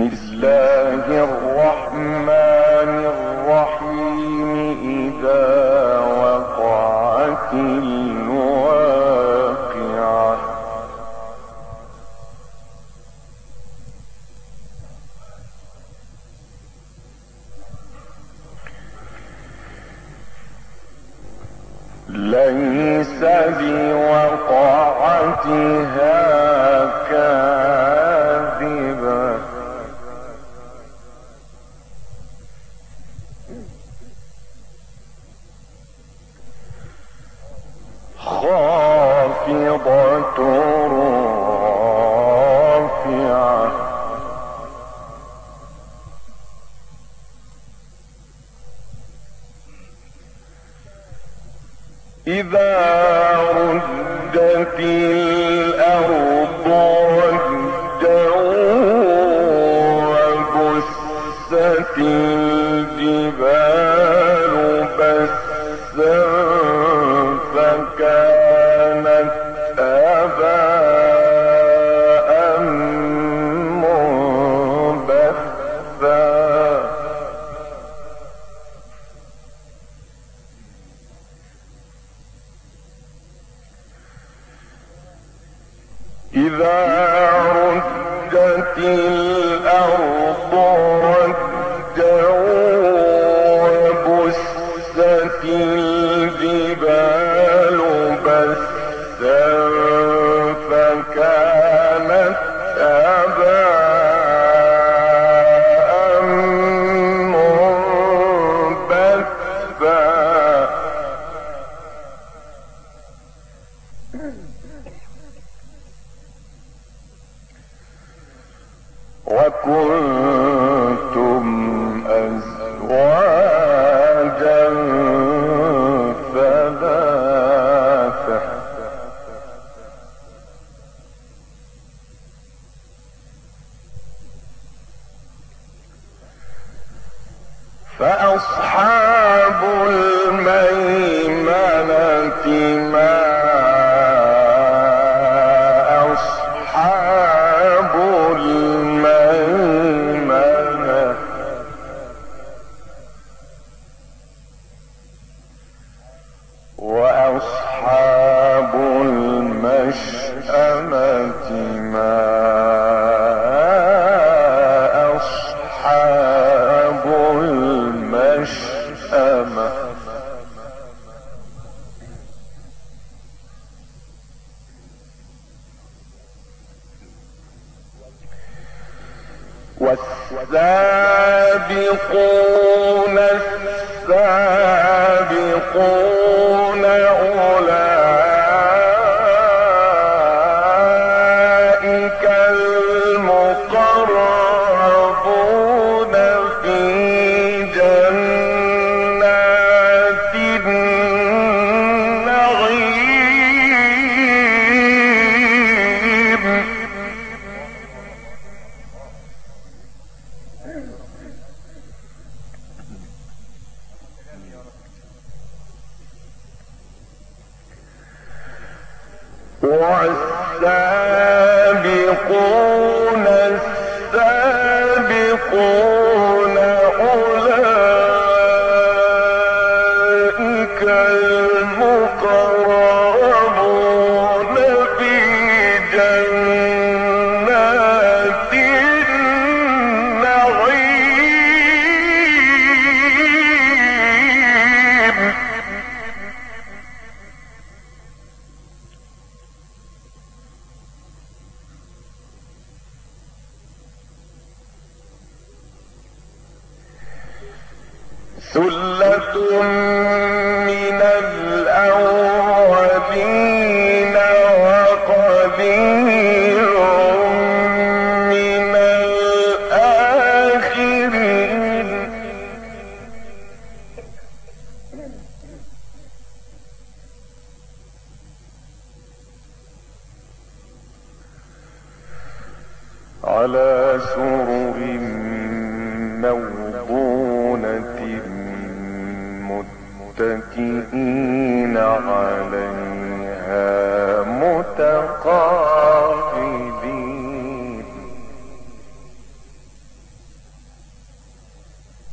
الله الرحمن الرحيم. إذا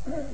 ثلة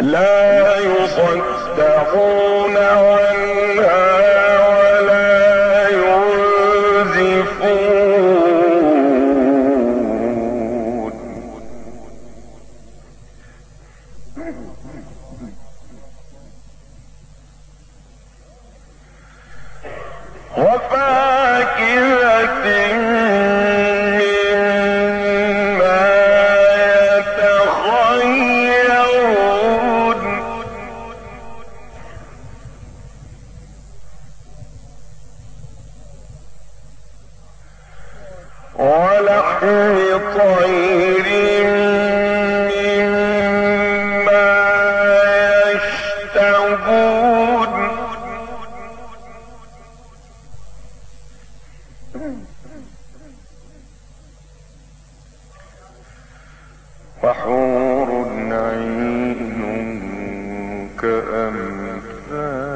لا يصدقون عنها وحور عين كأمثال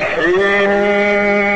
وطلح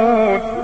مخضود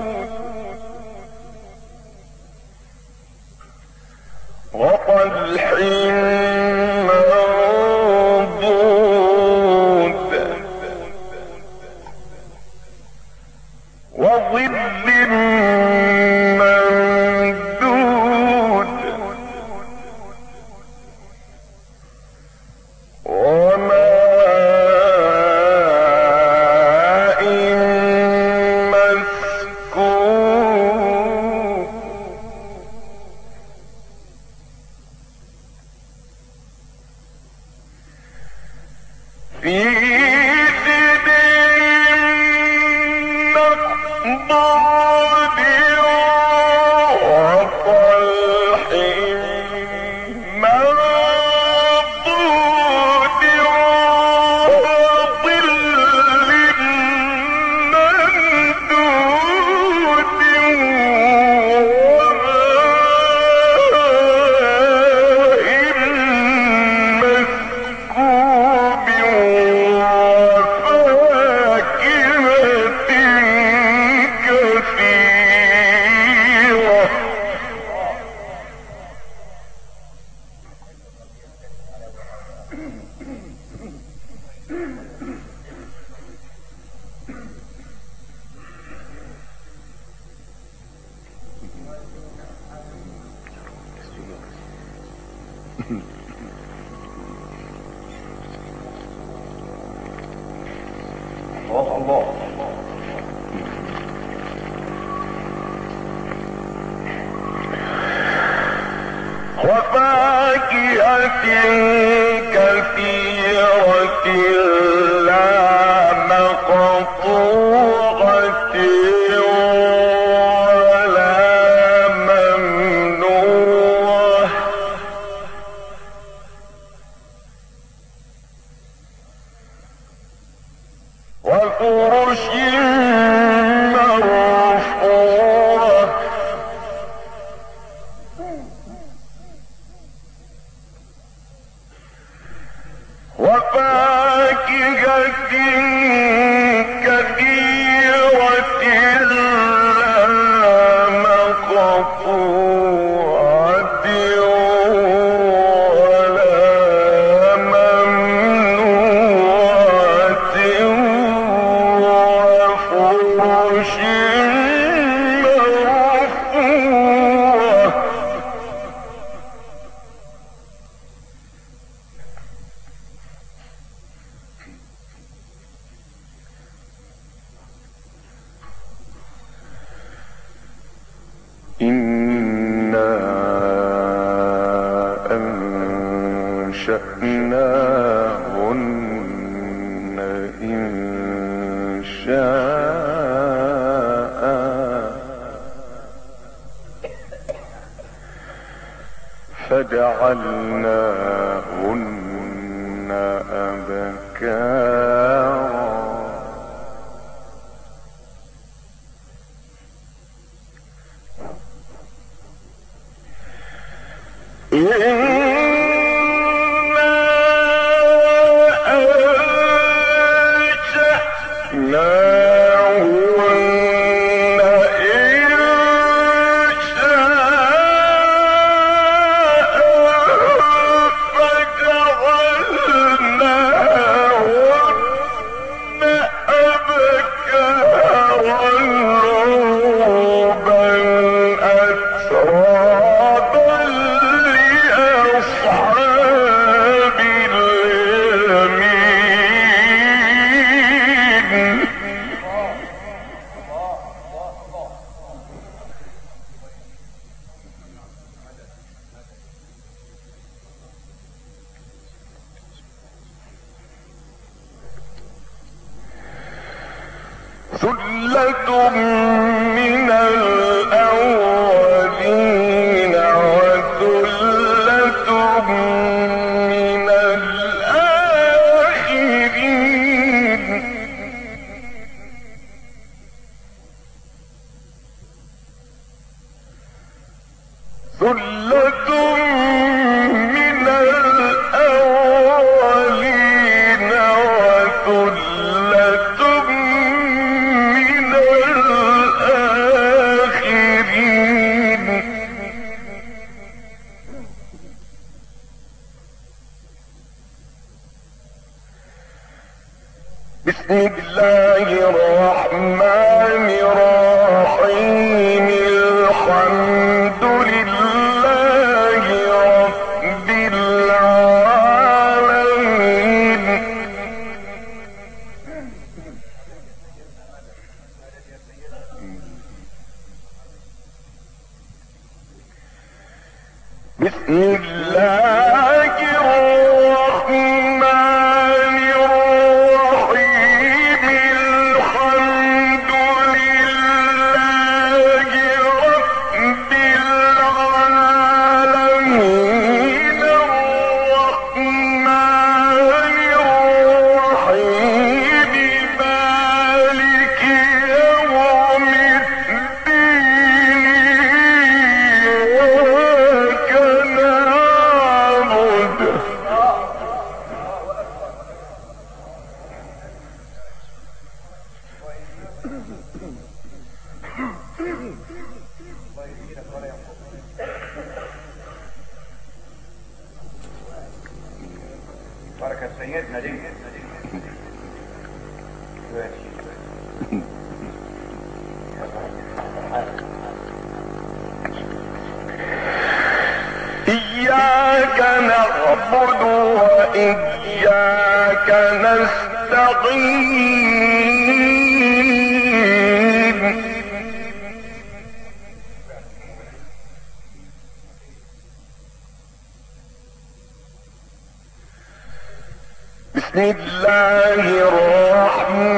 بكى بسم الله الرحمن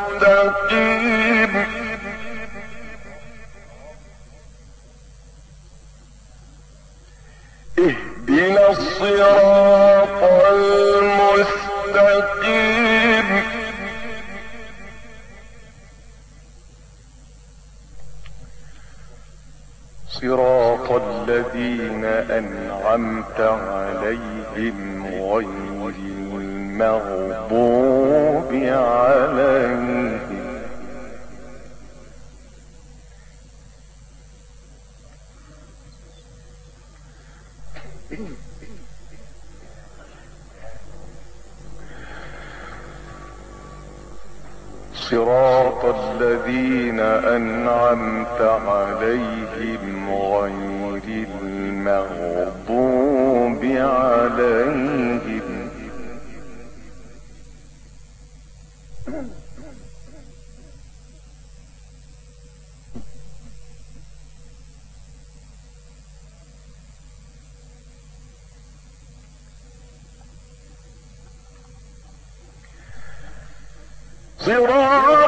صراط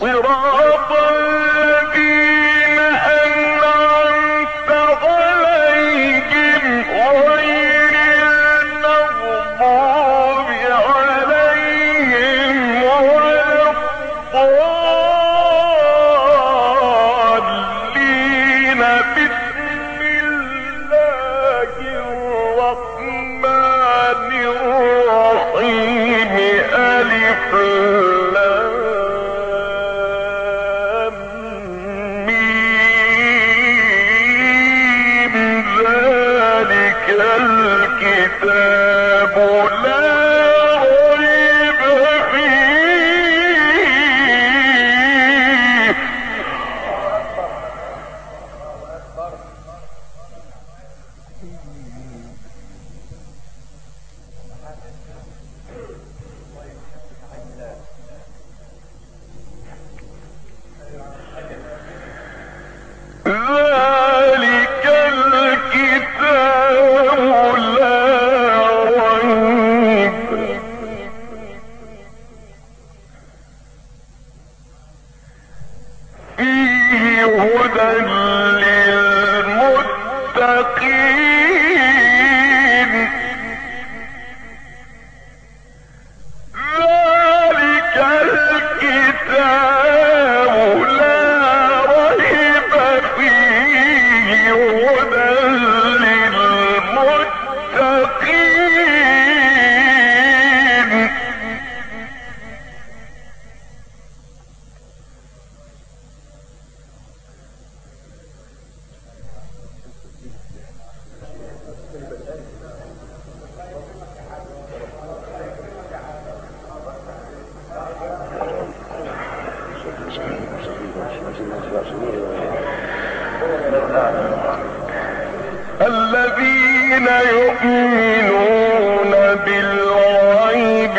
صراط الذين الذين يؤمنون بالغيب